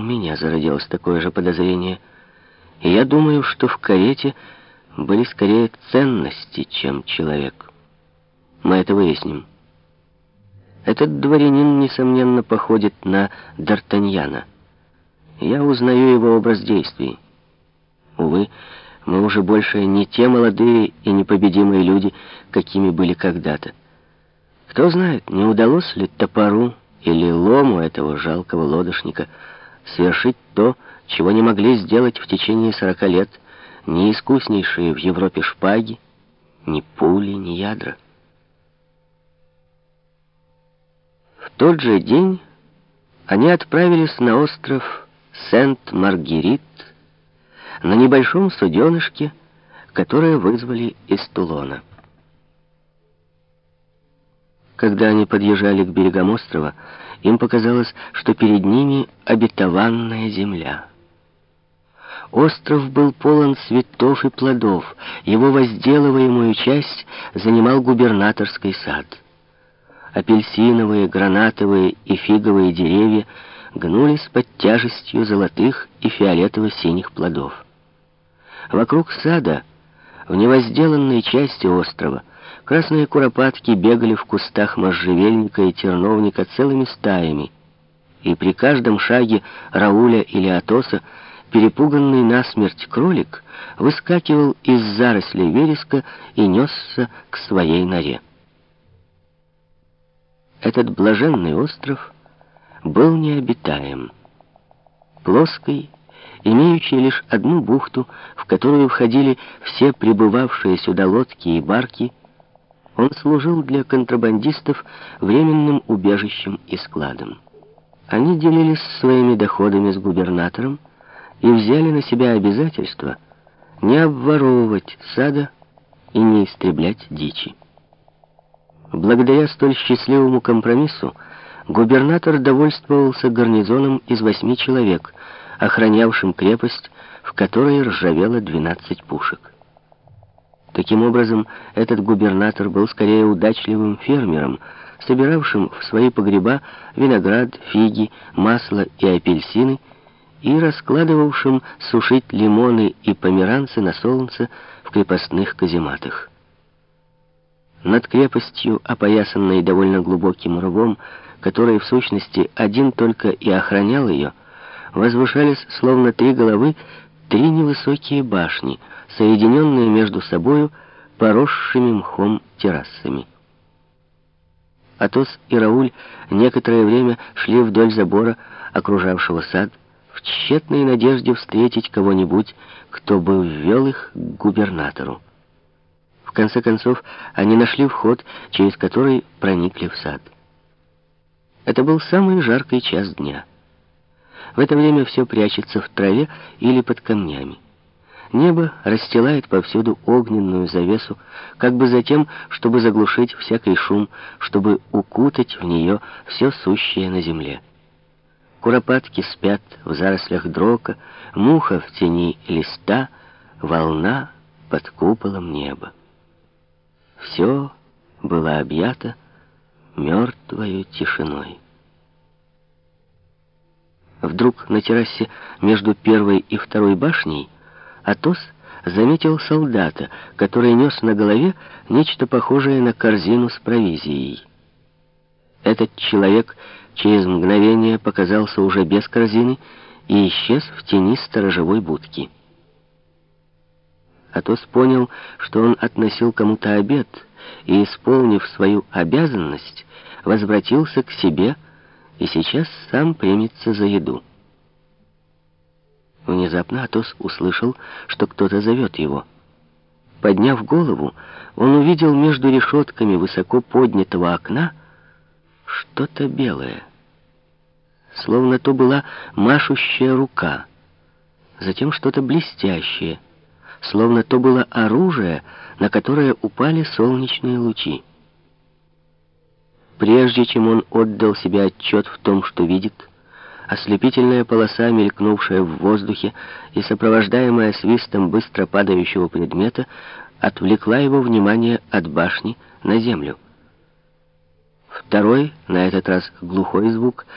у меня зародилось такое же подозрение. И я думаю, что в карете были скорее ценности, чем человек. Мы это выясним. Этот дворянин, несомненно, походит на Д'Артаньяна. Я узнаю его образ действий. Увы, мы уже больше не те молодые и непобедимые люди, какими были когда-то. Кто знает, не удалось ли топору или лому этого жалкого лодочника совершить то, чего не могли сделать в течение сорока лет ни искуснейшие в Европе шпаги, ни пули, ни ядра. В тот же день они отправились на остров Сент-Маргерит на небольшом суденышке, которое вызвали из Тулона. Когда они подъезжали к берегам острова, им показалось, что перед ними обетованная земля. Остров был полон цветов и плодов, его возделываемую часть занимал губернаторский сад. Апельсиновые, гранатовые и фиговые деревья гнулись под тяжестью золотых и фиолетово-синих плодов. Вокруг сада, в невозделанной части острова, красные куропатки бегали в кустах можжевельника и терновника целыми стаями, и при каждом шаге Рауля или Атоса перепуганный насмерть кролик выскакивал из зарослей вереска и несся к своей норе. Этот блаженный остров был необитаем. Плоский, имеющий лишь одну бухту, в которую входили все прибывавшие сюда лодки и барки, он служил для контрабандистов временным убежищем и складом. Они делились своими доходами с губернатором и взяли на себя обязательство не обворовывать сада и не истреблять дичи. Благодаря столь счастливому компромиссу губернатор довольствовался гарнизоном из восьми человек, охранявшим крепость, в которой ржавело 12 пушек. Таким образом, этот губернатор был скорее удачливым фермером, собиравшим в свои погреба виноград, фиги, масло и апельсины, и раскладывавшим сушить лимоны и померанцы на солнце в крепостных казематах. Над крепостью, опоясанной довольно глубоким рвом, который в сущности один только и охранял ее, возвышались, словно три головы, три невысокие башни, соединенные между собою поросшими мхом террасами. Атос и Рауль некоторое время шли вдоль забора, окружавшего сад, в тщетной надежде встретить кого-нибудь, кто бы ввел их к губернатору. В конце концов, они нашли вход, через который проникли в сад. Это был самый жаркий час дня. В это время все прячется в траве или под камнями. Небо расстилает повсюду огненную завесу, как бы за тем, чтобы заглушить всякий шум, чтобы укутать в нее все сущее на земле. Куропатки спят в зарослях дрока, муха в тени листа, волна под куполом неба. Все было объято мертвою тишиной. Вдруг на террасе между первой и второй башней Атос заметил солдата, который нес на голове нечто похожее на корзину с провизией. Этот человек через мгновение показался уже без корзины и исчез в тени сторожевой будки. Атос понял, что он относил кому-то обед, и, исполнив свою обязанность, возвратился к себе и сейчас сам примется за еду. Внезапно Атос услышал, что кто-то зовет его. Подняв голову, он увидел между решетками высоко поднятого окна что-то белое. Словно то была машущая рука. Затем что-то блестящее — словно то было оружие, на которое упали солнечные лучи. Прежде чем он отдал себе отчет в том, что видит, ослепительная полоса, мелькнувшая в воздухе и сопровождаемая свистом быстро падающего предмета, отвлекла его внимание от башни на землю. Второй, на этот раз глухой звук,